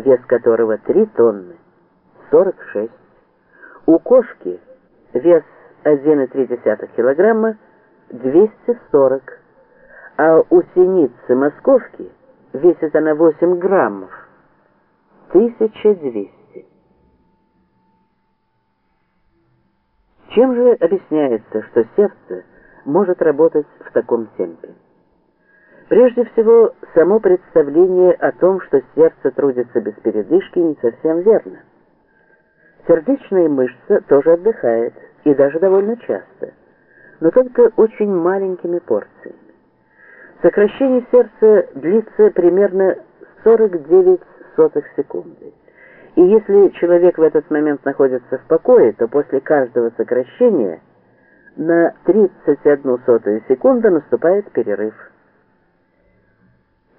вес которого 3 тонны, 46. У кошки вес 1,3 килограмма, 240. А у синицы московки весит она 8 граммов, 1200. Чем же объясняется, что сердце может работать в таком темпе? Прежде всего, само представление о том, что сердце трудится без передышки, не совсем верно. Сердечная мышца тоже отдыхает, и даже довольно часто, но только очень маленькими порциями. Сокращение сердца длится примерно 49 сотых секунды. И если человек в этот момент находится в покое, то после каждого сокращения на 31 сотую секунду наступает перерыв.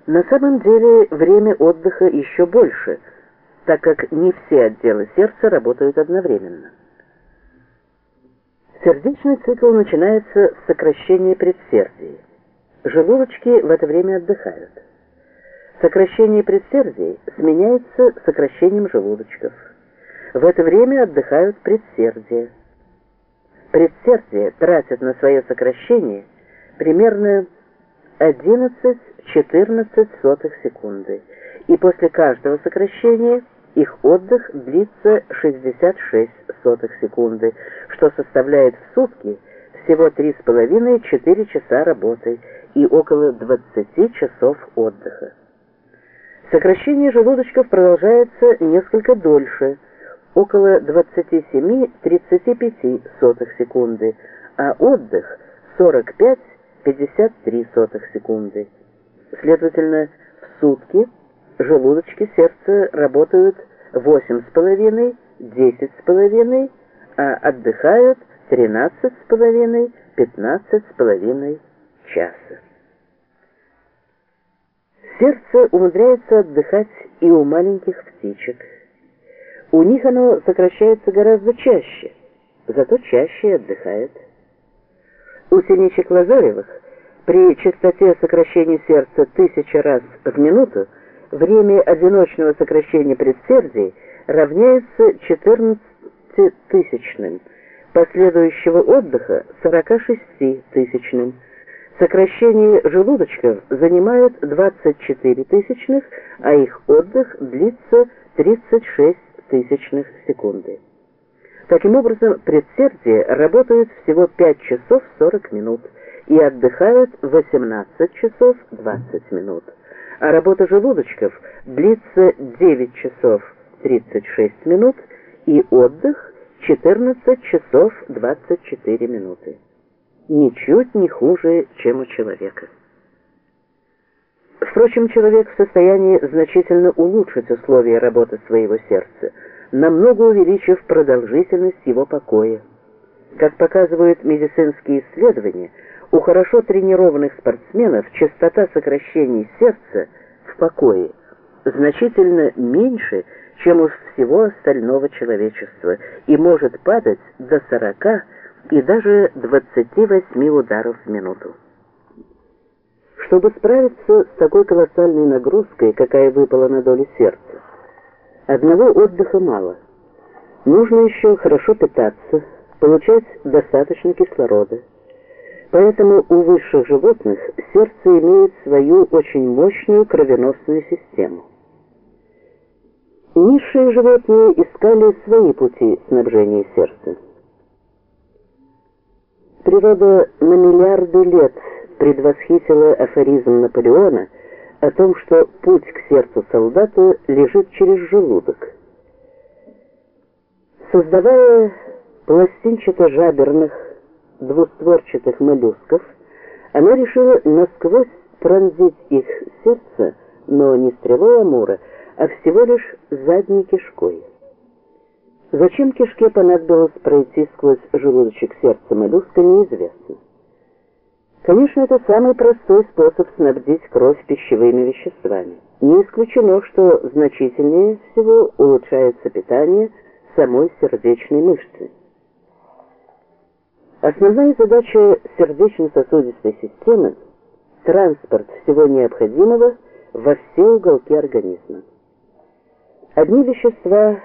На самом деле время отдыха еще больше, так как не все отделы сердца работают одновременно. Сердечный цикл начинается с сокращения предсердий. Желудочки в это время отдыхают. Сокращение предсердий сменяется сокращением желудочков. В это время отдыхают предсердия. Предсердия тратят на свое сокращение примерно 11 14 секунды, и после каждого сокращения их отдых длится 66 сотых секунды, что составляет в сутки всего 3,5-4 часа работы и около 20 часов отдыха. Сокращение желудочков продолжается несколько дольше, около 27-35 сотых секунды, а отдых 45-53 сотых секунды. Следовательно, в сутки желудочки сердца работают 8,5-10,5, а отдыхают 13,5-15,5 часа. Сердце умудряется отдыхать и у маленьких птичек. У них оно сокращается гораздо чаще, зато чаще отдыхает. У синичек лазоревых при частоте сокращения сердца тысяча раз в минуту время одиночного сокращения предсердий равняется 14 тысячным, последующего отдыха 46 тысячным. Сокращение желудочков занимает 24 тысячных, а их отдых длится 36 тысячных секунды. Таким образом, предсердия работают всего 5 часов 40 минут и отдыхают 18 часов 20 минут. А работа желудочков длится 9 часов 36 минут и отдых 14 часов 24 минуты ничуть не хуже, чем у человека. Впрочем, человек в состоянии значительно улучшить условия работы своего сердца, намного увеличив продолжительность его покоя. Как показывают медицинские исследования, у хорошо тренированных спортсменов частота сокращений сердца в покое значительно меньше, чем у всего остального человечества, и может падать до 40 и даже 28 ударов в минуту. Чтобы справиться с такой колоссальной нагрузкой, какая выпала на долю сердца, одного отдыха мало. Нужно еще хорошо питаться, получать достаточно кислорода. Поэтому у высших животных сердце имеет свою очень мощную кровеносную систему. Низшие животные искали свои пути снабжения сердца. Природа на миллиарды лет предвосхитила афоризм Наполеона о том, что путь к сердцу солдата лежит через желудок. Создавая пластинчато-жаберных двустворчатых моллюсков, она решила насквозь пронзить их сердце, но не стрелой Амура, а всего лишь задней кишкой. Зачем кишке понадобилось пройти сквозь желудочек сердца моллюска, неизвестно. Конечно, это самый простой способ снабдить кровь пищевыми веществами. Не исключено, что значительнее всего улучшается питание самой сердечной мышцы. Основная задача сердечно-сосудистой системы – транспорт всего необходимого во все уголки организма. Одни вещества